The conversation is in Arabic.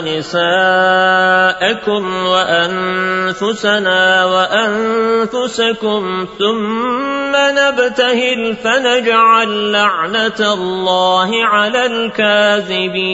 ونساءكم وأنفسنا وأنفسكم ثم نبتهل فنجعل لعنة الله على الكاذبين.